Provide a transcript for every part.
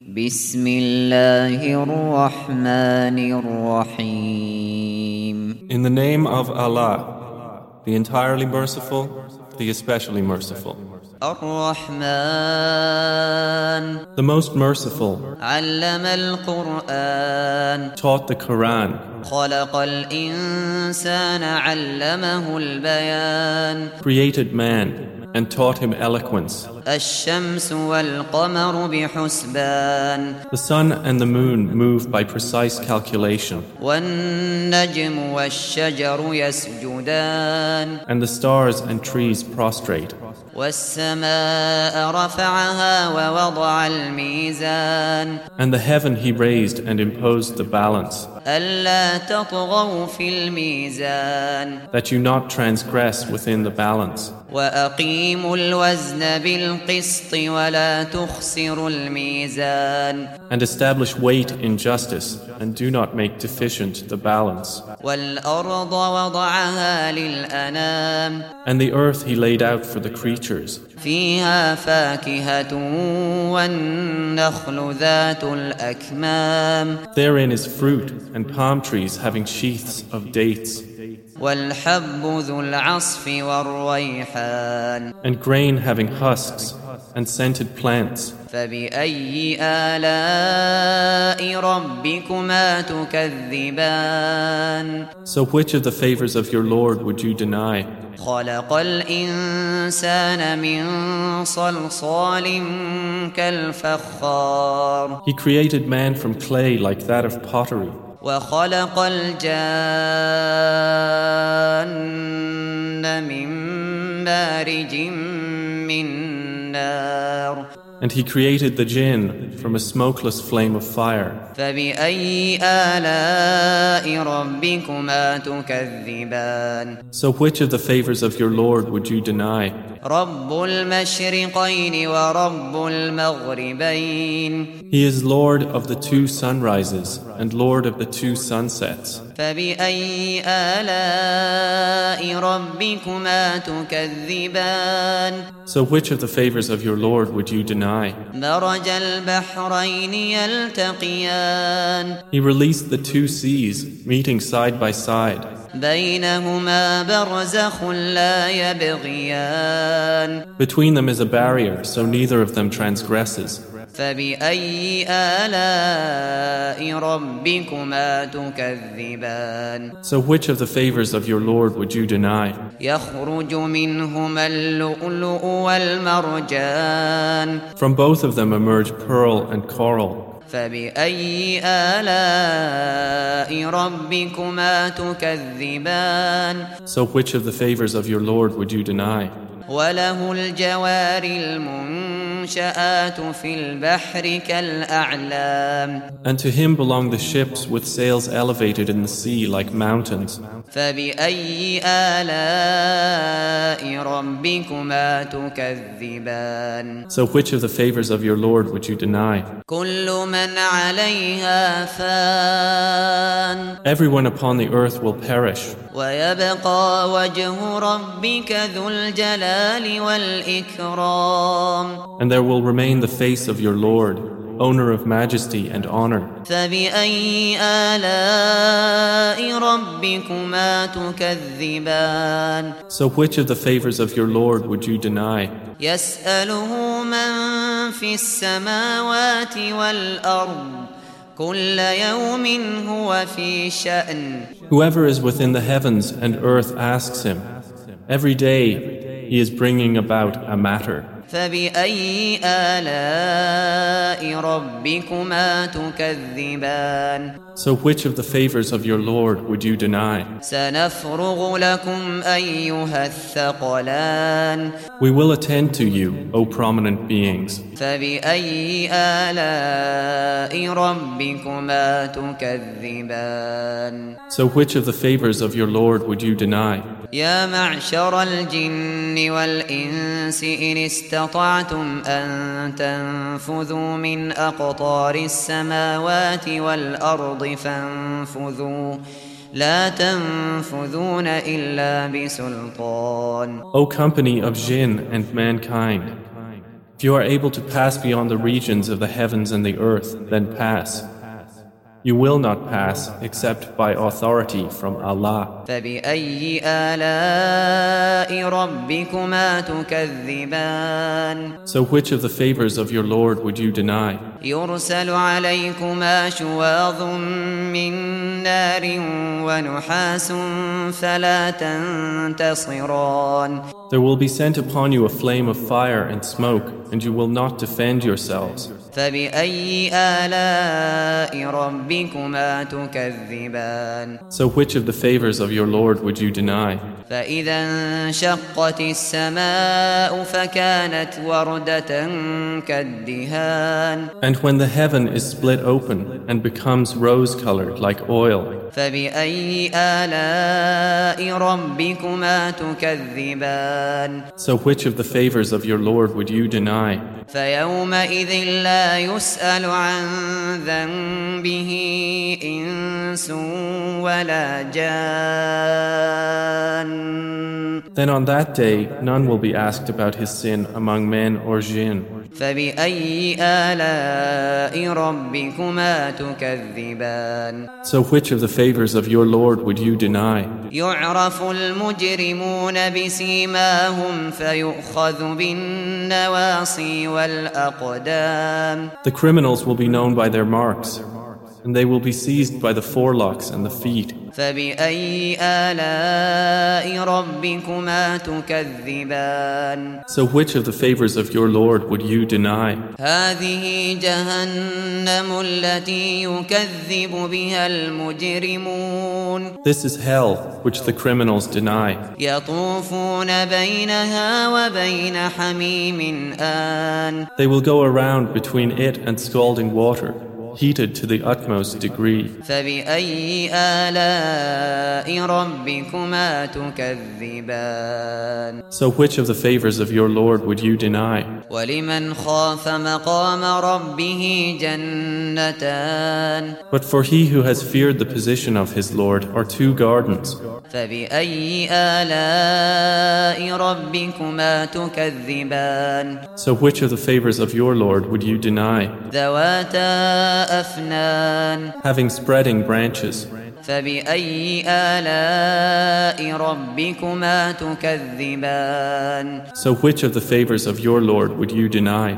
بسم الله الرحمن الرحيم In the name of Allah, the entirely merciful, the especially merciful, الرحمن the most merciful, علم القرآن taught the Quran, خلق الإنسان علمه البيان created man, and taught him eloquence. The sun and the moon move by precise calculation. And the stars and trees prostrate. And the heaven he raised and imposed the balance. That you not transgress within the balance. And establish weight in justice and do not make deficient the balance. And the earth he laid out for the creature creatures. فيها فاكهة والنخل ذات الأكمام Therein is fruit and palm trees having sheaths of dates, والحب ذو العصف والريحان and grain having husks, and scented plants. فبأي آلاء ربكما تكذبان So which of the favors of your Lord would you deny? خلق الإنسان من صلصال كالفخار He created man from clay like that of pottery, وخلق الجان من مارج من نار And he created the jinn from a smokeless flame of fire. So, which of the favors of your Lord would you deny? He is Lord of the two sunrises and Lord of the two sunsets. So, which of the favors of your Lord would you deny? He released the two seas, meeting side by side. Between them is a barrier, so neither of them transgresses. فبأي آلاء ربكما تكذبان So which of the favors of your Lord would you deny? يخرج منهما اللؤلؤ والمرجان From both of them emerge pearl and coral. فبأي آلاء ربكما تكذبان So which of the favors of your Lord would you deny? وله الجوار المنشآت في البحر كالأعلام and to him belong the ships with sails elevated in the sea like mountains. So which of the favors of your Lord would you deny? Everyone upon the earth will perish. ويبقى وجه ربك ذو الجلال والإكرام and there will remain the face of your Lord, owner of majesty and honor. فبأي آلاء ربكما تكذبان So which of the favors of your Lord would you deny? يسأله من في السماوات والأرض Whoever is within the heavens and earth asks him. Every day he is bringing about a matter. فبأي آلاء ربكما تكذبان So which of the favors of your Lord would you deny? سنفرغ لكم أيها الثقلان We will attend to you, O prominent beings. فبأي آلاء ربكما تكذبان So which of the favors of your Lord would you deny? يا معشر الجن والإنس إن استطعتم أن تنفذوا من أقطار السماوات والأرض فانفذوا لا تنفذون إلا بسلطان O company of jinn and mankind, If you are able to pass beyond the regions of the heavens and the earth, then pass. You will not pass except by authority from Allah. فبأي آلاء ربكما تكذبان So which of the favors of your Lord would you deny? يرسل عليكما شواظ من نار ونحاس فلا تنتصران There will be sent upon you a flame of fire and smoke, and you will not defend yourselves. فبأي آلاء ربكما تكذبان So which of the favors of your Lord would you deny? فإذا انشقت السماء فكانت وردة كالدهان And when the heaven is split open and becomes rose-colored like oil, فبأي آلاء ربكما تكذبان so which of the favors of your Lord would you deny? فيومئذ لا يسأل عن ذنبه إنس ولا جان Then on that day, none will be asked about his sin among men or jinn. فبأي آلاء ربكما تكذبان So which of the favors of your Lord would you deny? يعرف المجرمون بسيماهم فيؤخذ والأقدام The criminals will be known by their marks, and they will be seized by the forelocks and the feet. So, which of the favors of your Lord would you deny? This is hell, which the criminals deny. They will go around between it and scalding water heated to the utmost degree. So which of the favors of your Lord would you deny? But for he who has feared the position of his Lord are two gardens. فبأي آلاء ربكما تكذبان So which of the favors of your Lord would you deny? ذواتا أفنان Having spreading branches. فبأي آلاء ربكما تكذبان So which of the favors of your Lord would you deny?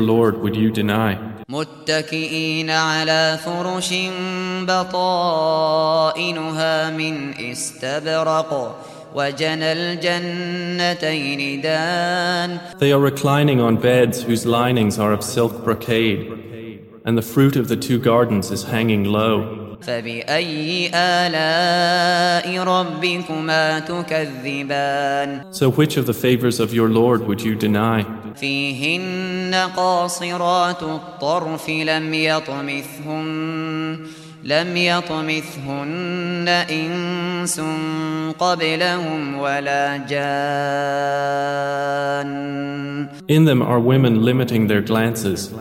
Lord would you deny? متكئين على فرش بطائنها من استبرق وجنى الجنتين دان They are reclining on beds whose linings are of silk brocade, and the fruit of the two gardens is hanging low. فبأي آلاء ربكما تكذبان So which of the favors of your Lord would you deny? فيهن قاصرات الطرف لم يطمثهن لم يطمثهن إنس قبلهم ولا جان In them are women limiting their glances,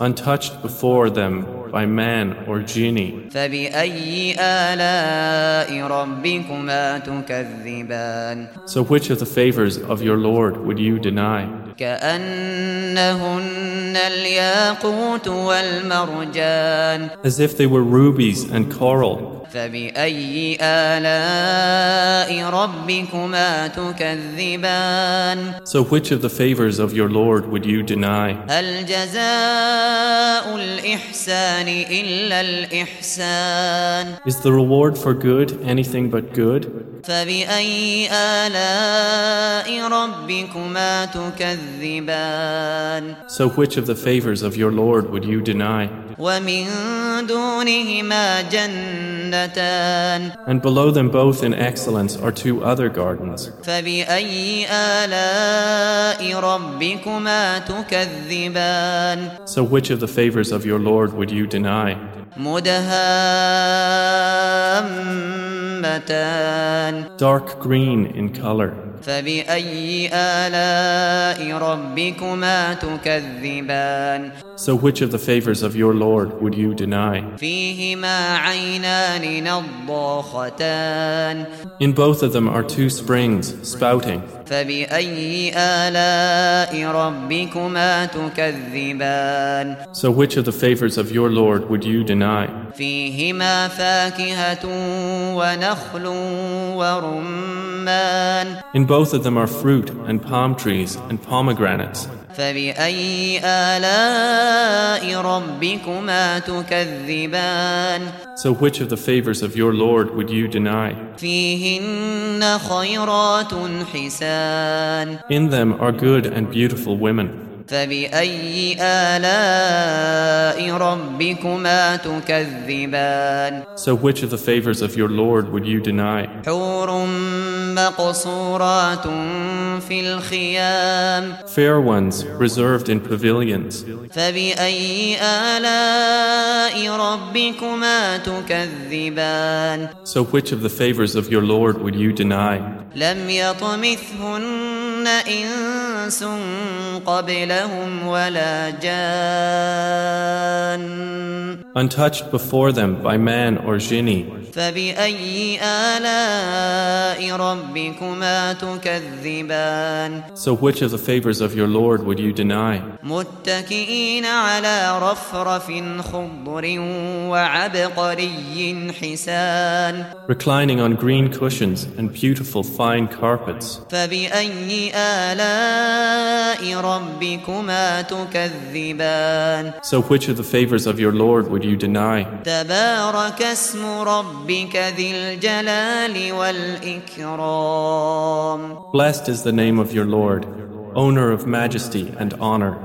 untouched before them by man or jinni. فبأي آلاء ربكما تكذبان So which of the favors of your Lord would you deny? كأنهن الياقوت والمرجان As if they were rubies and coral. فبأي آلاء ربكما تكذبان So which of the favors of your Lord would you deny? هل جزاء الإحسان إلا الإحسان Is the reward for good anything but good? فبأي آلاء ربكما تكذبان تكذبان So which of the favors of your Lord would you deny? ومن دونهما جنتان And below them both in excellence are two other gardens. فبأي آلاء ربكما تكذبان So which of the favors of your Lord would you deny? مدهامتان Dark green in color. فبأي آلاء ربكما تكذبان So which of the favors of your Lord would you deny? فيهما عينان نضاختان In both of them are two springs spouting. فبأي آلاء ربكما تكذبان So which of the favors of your Lord would you deny? فيهما فاكهة ونخل ورمان in both of them are fruit and palm trees and pomegranates. So which of the favors of your Lord would you deny? In them are good and beautiful women. So which of the favors of your Lord would you deny? مقصورات في الخيام Fair ones reserved in pavilions. فبأي آلاء ربكما تكذبان So which of the favors of your Lord would you deny? لم يطمثهن إنس قبلهم ولا جان untouched before them by man or jinni. So which of the favors of your Lord would you deny? Reclining on green cushions and beautiful fine carpets. So which of the favors of your Lord would would you deny? تبارك اسم ربك ذي الجلال والإكرام Blessed is the name of your Lord, owner of majesty and honor.